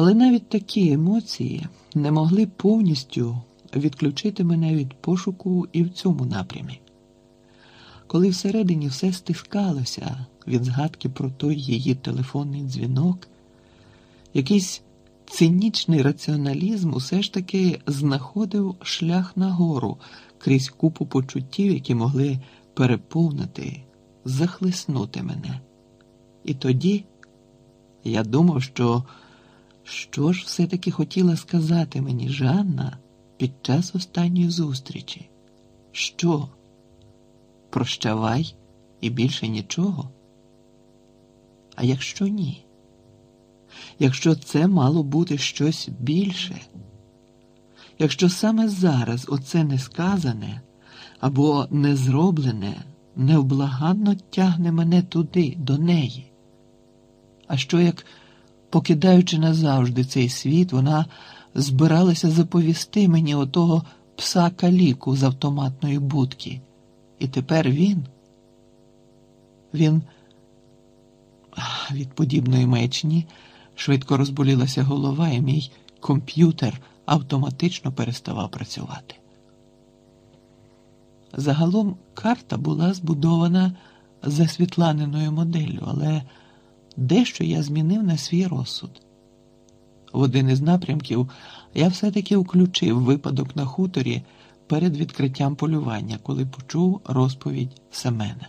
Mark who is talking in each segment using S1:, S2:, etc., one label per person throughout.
S1: Але навіть такі емоції не могли повністю відключити мене від пошуку і в цьому напрямі. Коли всередині все стискалося від згадки про той її телефонний дзвінок, якийсь цинічний раціоналізм усе ж таки знаходив шлях нагору крізь купу почуттів, які могли переповнити, захлиснути мене. І тоді я думав, що що ж все-таки хотіла сказати мені Жанна під час останньої зустрічі? Що? Прощавай і більше нічого? А якщо ні? Якщо це мало бути щось більше, якщо саме зараз оце не сказане або не зроблене невблаганно тягне мене туди, до неї, а що як, покидаючи назавжди цей світ, вона збиралася заповісти мені отого пса каліку з автоматної будки, і тепер він, він від подібної маячні швидко розболілася голова, і мій комп'ютер автоматично переставав працювати. Загалом карта була збудована за світланиною моделлю, але дещо я змінив на свій розсуд. В один із напрямків я все-таки включив випадок на хуторі перед відкриттям полювання, коли почув розповідь Семена.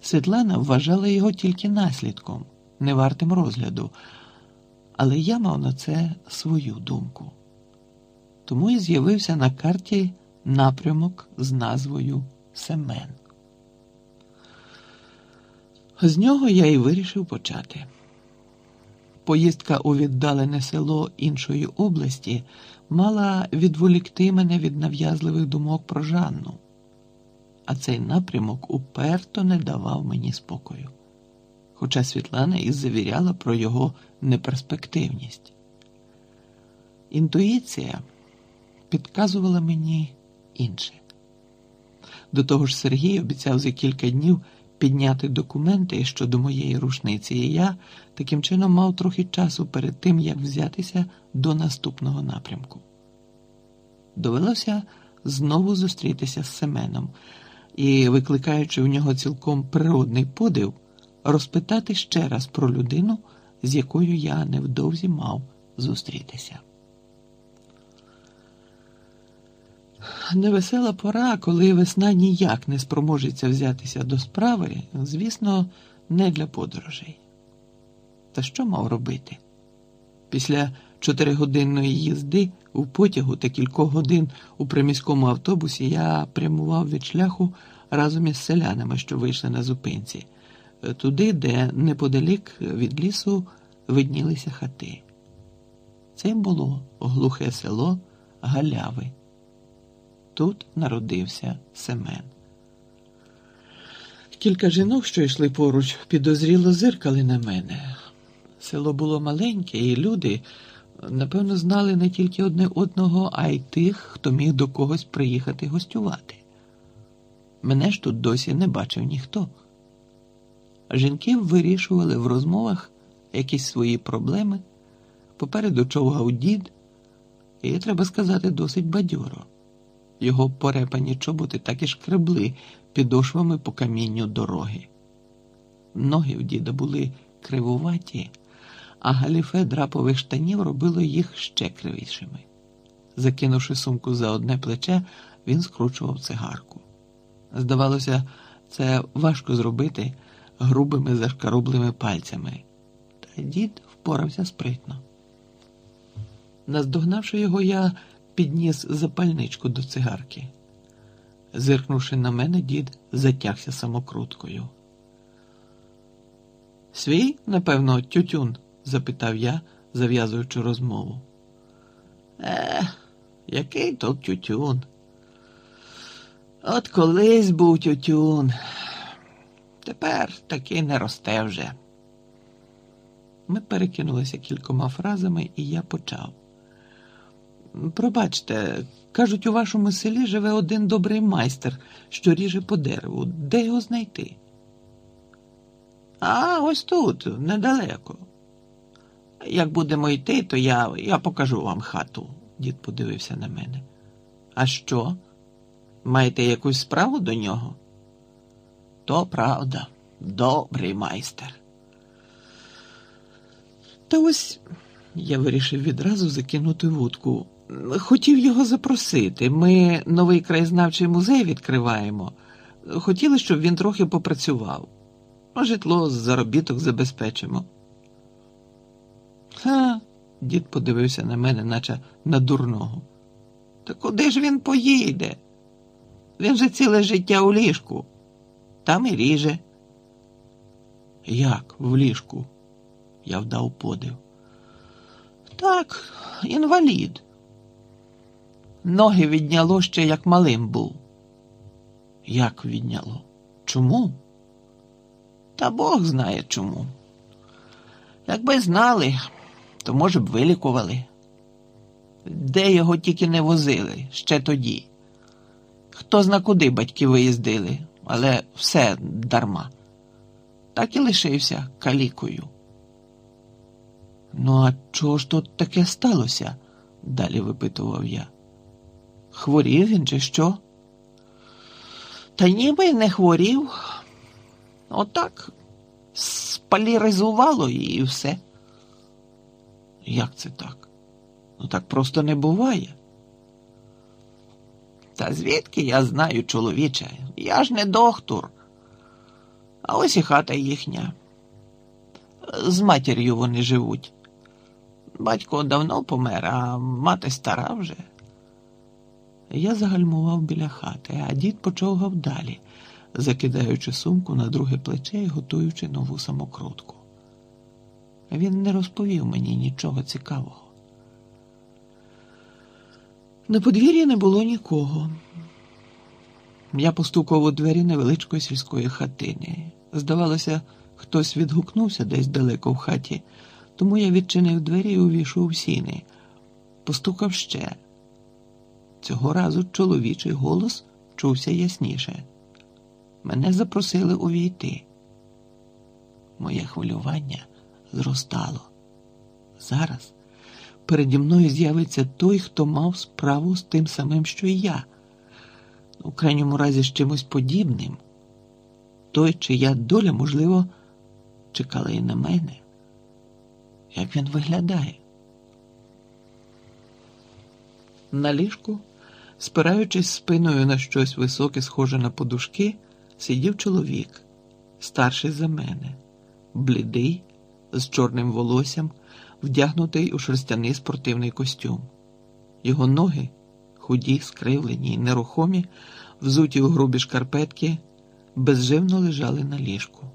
S1: Світлана вважала його тільки наслідком, не вартим розгляду, але я мав на це свою думку. Тому і з'явився на карті напрямок з назвою Семен. З нього я і вирішив почати. Поїздка у віддалене село іншої області мала відволікти мене від нав'язливих думок про Жанну, а цей напрямок уперто не давав мені спокою. Хоча Світлана і завіряла про його неперспективність. Інтуїція підказувала мені інше. До того ж, Сергій обіцяв за кілька днів підняти документи щодо моєї рушниці, і я таким чином мав трохи часу перед тим, як взятися до наступного напрямку. Довелося знову зустрітися з Семеном і, викликаючи в нього цілком природний подив, розпитати ще раз про людину, з якою я невдовзі мав зустрітися. Невесела пора, коли весна ніяк не спроможеться взятися до справи, звісно, не для подорожей. Та що мав робити? Після чотиригодинної їзди у потягу та кількох годин у приміському автобусі я прямував від шляху разом із селянами, що вийшли на зупинці, туди, де неподалік від лісу виднілися хати. Це було глухе село Галяви. Тут народився Семен. Кілька жінок, що йшли поруч, підозріло зиркали на мене. Село було маленьке, і люди, напевно, знали не тільки одне одного, а й тих, хто міг до когось приїхати гостювати. Мене ж тут досі не бачив ніхто. Жінки вирішували в розмовах якісь свої проблеми. Попереду човгав дід, і, треба сказати, досить бадьоро. Його порепані чоботи так і шкребли підошвами по камінню дороги. Ноги в діда були кривуваті, а галіфе драпових штанів робило їх ще кривішими. Закинувши сумку за одне плече, він скручував цигарку. Здавалося, це важко зробити грубими зашкарублими пальцями, та дід впорався спритно. Наздогнавши його, я підніс запальничку до цигарки. Зиркнувши на мене, дід затягся самокруткою. Свій, напевно, тютюн? запитав я, зав'язуючи розмову. Е, який тут тютюн? От колись був тютюн. Тепер такий не росте вже. Ми перекинулися кількома фразами, і я почав. Пробачте, кажуть, у вашому селі живе один добрий майстер, що ріже по дереву. Де його знайти? А ось тут, недалеко. Як будемо йти, то я, я покажу вам хату, дід подивився на мене. А що? Маєте якусь справу до нього? То правда, добрий майстер. Та ось я вирішив відразу закинути вудку. Хотів його запросити. Ми новий краєзнавчий музей відкриваємо. Хотіли, щоб він трохи попрацював. Житло, заробіток забезпечимо. Ха, дід подивився на мене, наче на дурного. Та куди ж він поїде? Він же ціле життя у ліжку. Там і ріже. Як в ліжку? Я вдав подив. Так, інвалід. Ноги відняло ще як малим був. Як відняло? Чому? Та Бог знає чому. Якби знали, то, може б, вилікували. Де його тільки не возили ще тоді. Хто зна куди батьки виїздили, але все дарма. Так і лишився калікою. Ну, а чого ж тут таке сталося? далі випитував я. Хворів він чи що? Та ніби й не хворів. Отак спаліризувало і все. Як це так? Ну так просто не буває. Та звідки я знаю, чоловіче? Я ж не доктор. А ось і хата їхня. З матір'ю вони живуть. Батько давно помер, а мати стара вже. Я загальмував біля хати, а дід почовгав далі, закидаючи сумку на друге плече і готуючи нову самокрутку. Він не розповів мені нічого цікавого. На подвір'ї не було нікого. Я постукав у двері невеличкої сільської хатини. Здавалося, хтось відгукнувся десь далеко в хаті, тому я відчинив двері і увійшов в сіни. Постукав ще. Цього разу чоловічий голос чувся ясніше. Мене запросили увійти. Моє хвилювання зростало. Зараз переді мною з'явиться той, хто мав справу з тим самим, що і я, у крайньому разі з чимось подібним. Той, чия доля, можливо, чекала і на мене. Як він виглядає? На ліжку, спираючись спиною на щось високе, схоже на подушки, сидів чоловік, старший за мене, блідий, з чорним волоссям, вдягнутий у шерстяний спортивний костюм. Його ноги, худі, скривлені й нерухомі, взуті у грубі шкарпетки, безживно лежали на ліжку.